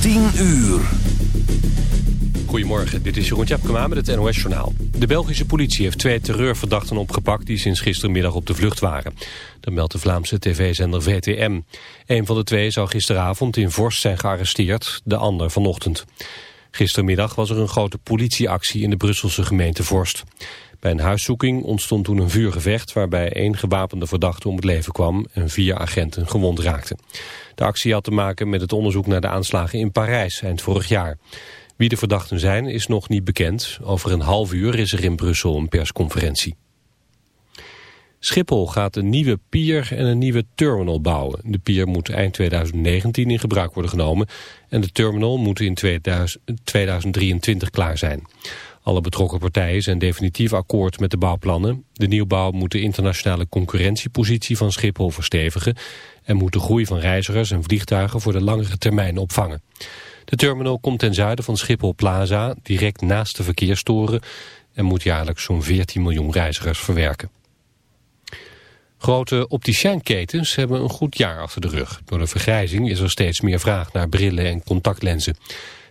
10 uur. Goedemorgen, dit is Jeroen Tjepkema met het NOS Journaal. De Belgische politie heeft twee terreurverdachten opgepakt... die sinds gistermiddag op de vlucht waren. Dat meldt de Vlaamse tv-zender VTM. Een van de twee zou gisteravond in Vorst zijn gearresteerd, de ander vanochtend. Gistermiddag was er een grote politieactie in de Brusselse gemeente Vorst. Bij een huiszoeking ontstond toen een vuurgevecht... waarbij één gewapende verdachte om het leven kwam... en vier agenten gewond raakten. De actie had te maken met het onderzoek naar de aanslagen in Parijs eind vorig jaar. Wie de verdachten zijn is nog niet bekend. Over een half uur is er in Brussel een persconferentie. Schiphol gaat een nieuwe pier en een nieuwe terminal bouwen. De pier moet eind 2019 in gebruik worden genomen... en de terminal moet in 2023 klaar zijn. Alle betrokken partijen zijn definitief akkoord met de bouwplannen. De nieuwbouw moet de internationale concurrentiepositie van Schiphol verstevigen... en moet de groei van reizigers en vliegtuigen voor de langere termijn opvangen. De terminal komt ten zuiden van Schiphol Plaza, direct naast de verkeerstoren... en moet jaarlijks zo'n 14 miljoen reizigers verwerken. Grote opticiaanketens hebben een goed jaar achter de rug. Door de vergrijzing is er steeds meer vraag naar brillen en contactlenzen.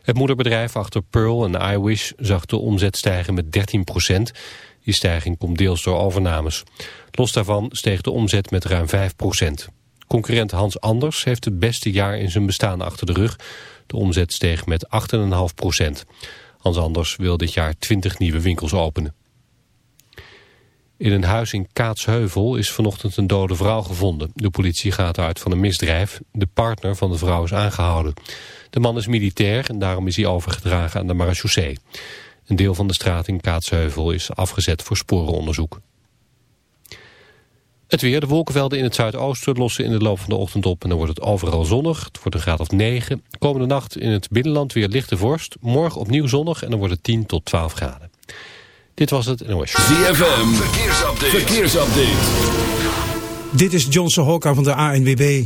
Het moederbedrijf achter Pearl en iWish zag de omzet stijgen met 13 procent. Die stijging komt deels door overnames. Los daarvan steeg de omzet met ruim 5 procent. Concurrent Hans Anders heeft het beste jaar in zijn bestaan achter de rug. De omzet steeg met 8,5 procent. Hans Anders wil dit jaar 20 nieuwe winkels openen. In een huis in Kaatsheuvel is vanochtend een dode vrouw gevonden. De politie gaat uit van een misdrijf. De partner van de vrouw is aangehouden. De man is militair en daarom is hij overgedragen aan de marechaussee. Een deel van de straat in Kaatsheuvel is afgezet voor sporenonderzoek. Het weer, de wolkenvelden in het zuidoosten lossen in de loop van de ochtend op... en dan wordt het overal zonnig. Het wordt een graad of 9. Komende nacht in het binnenland weer lichte vorst. Morgen opnieuw zonnig en dan wordt het 10 tot 12 graden. Dit was het NOS. ZFM, verkeersupdate. verkeersupdate. Dit is Johnson Hokka van de ANWB.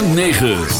106.9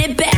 it back.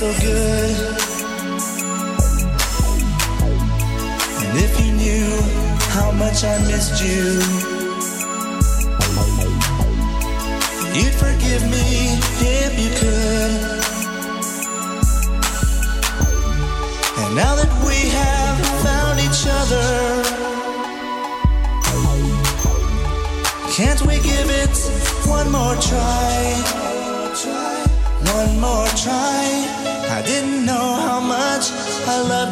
so good. And if you knew how much I missed you.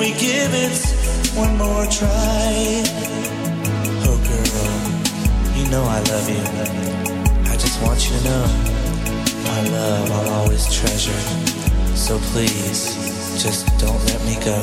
we give it one more try? Oh, girl, you know I love you. I just want you to know my love I'll always treasure. So please, just don't let me go.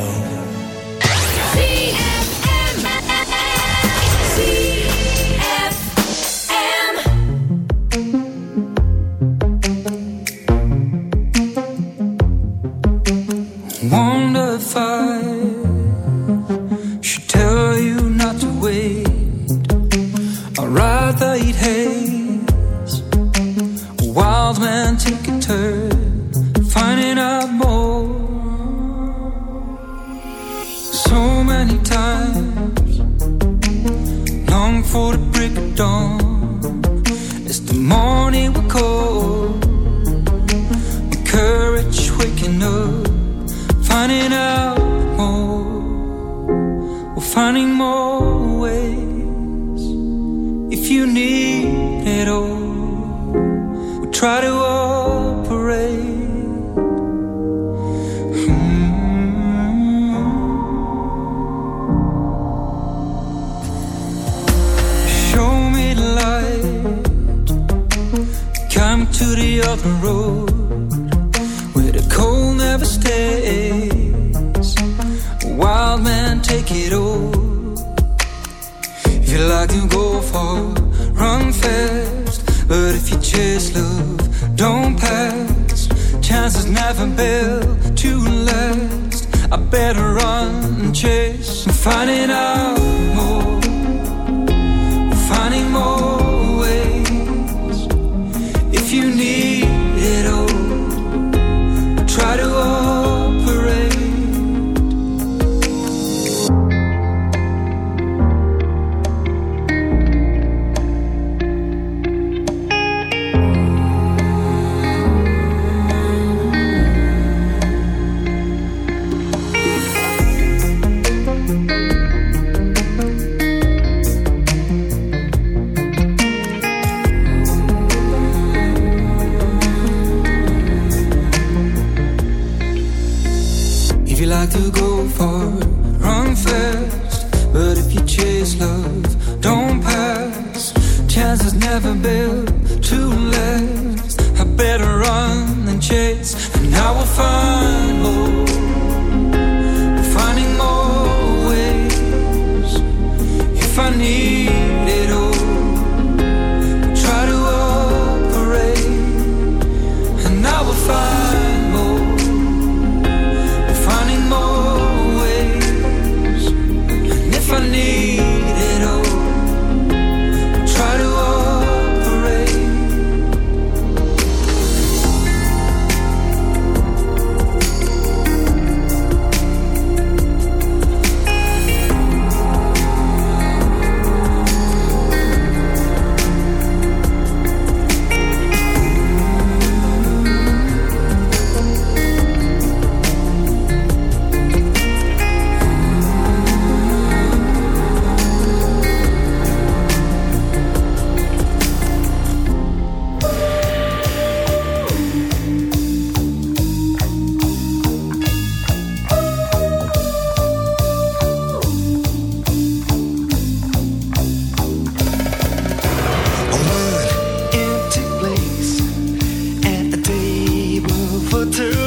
to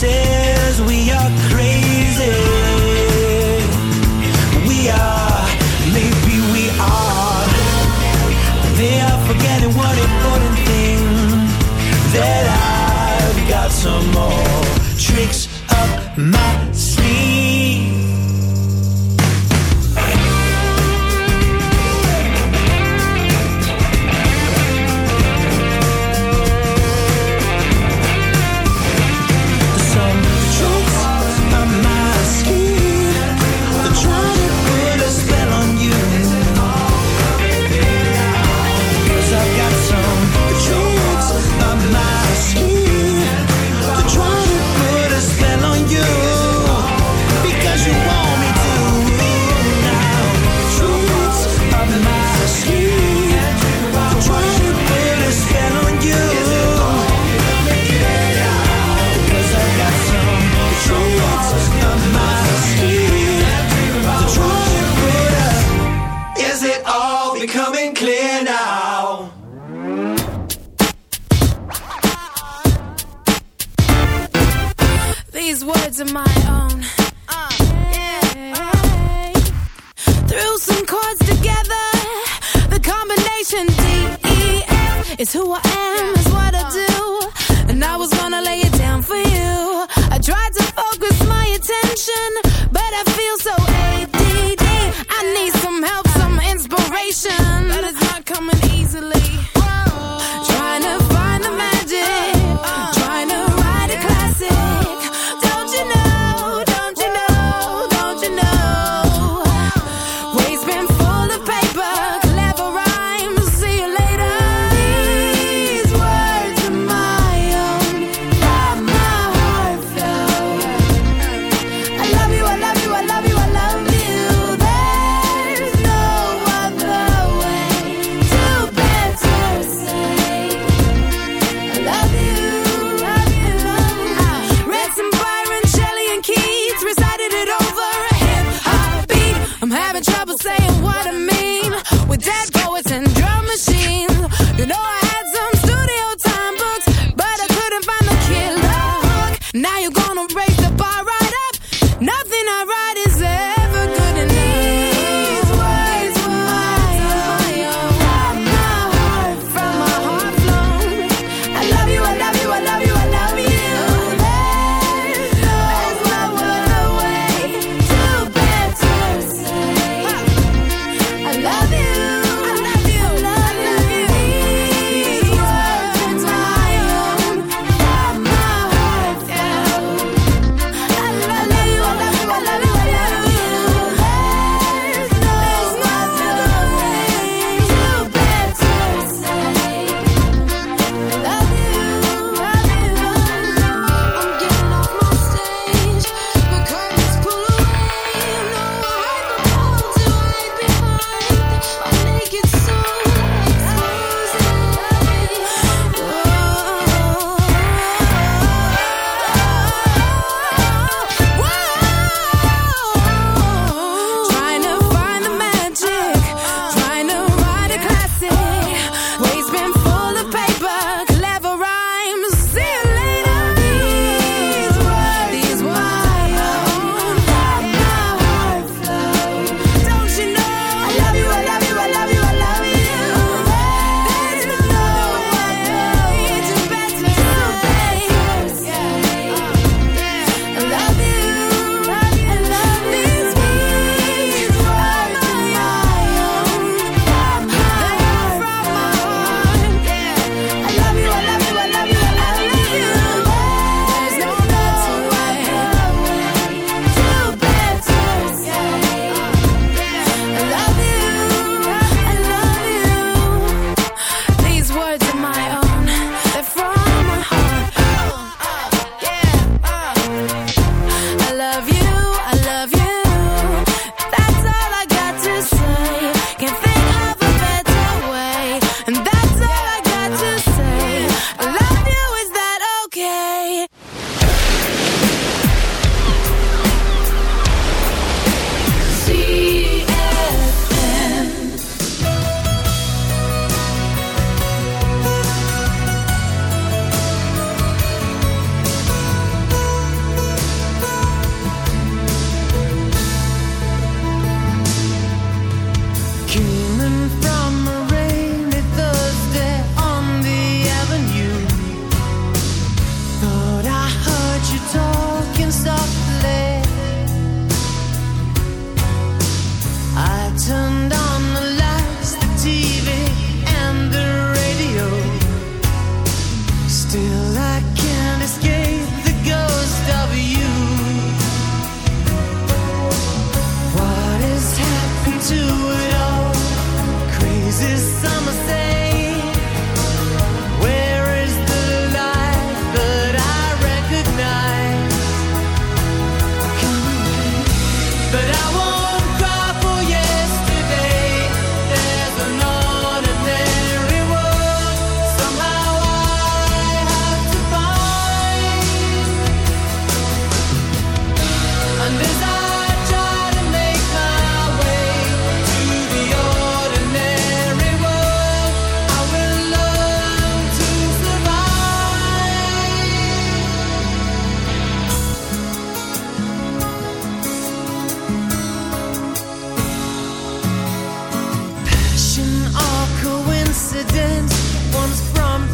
say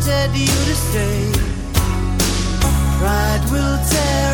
prompted you to stay. Pride will tear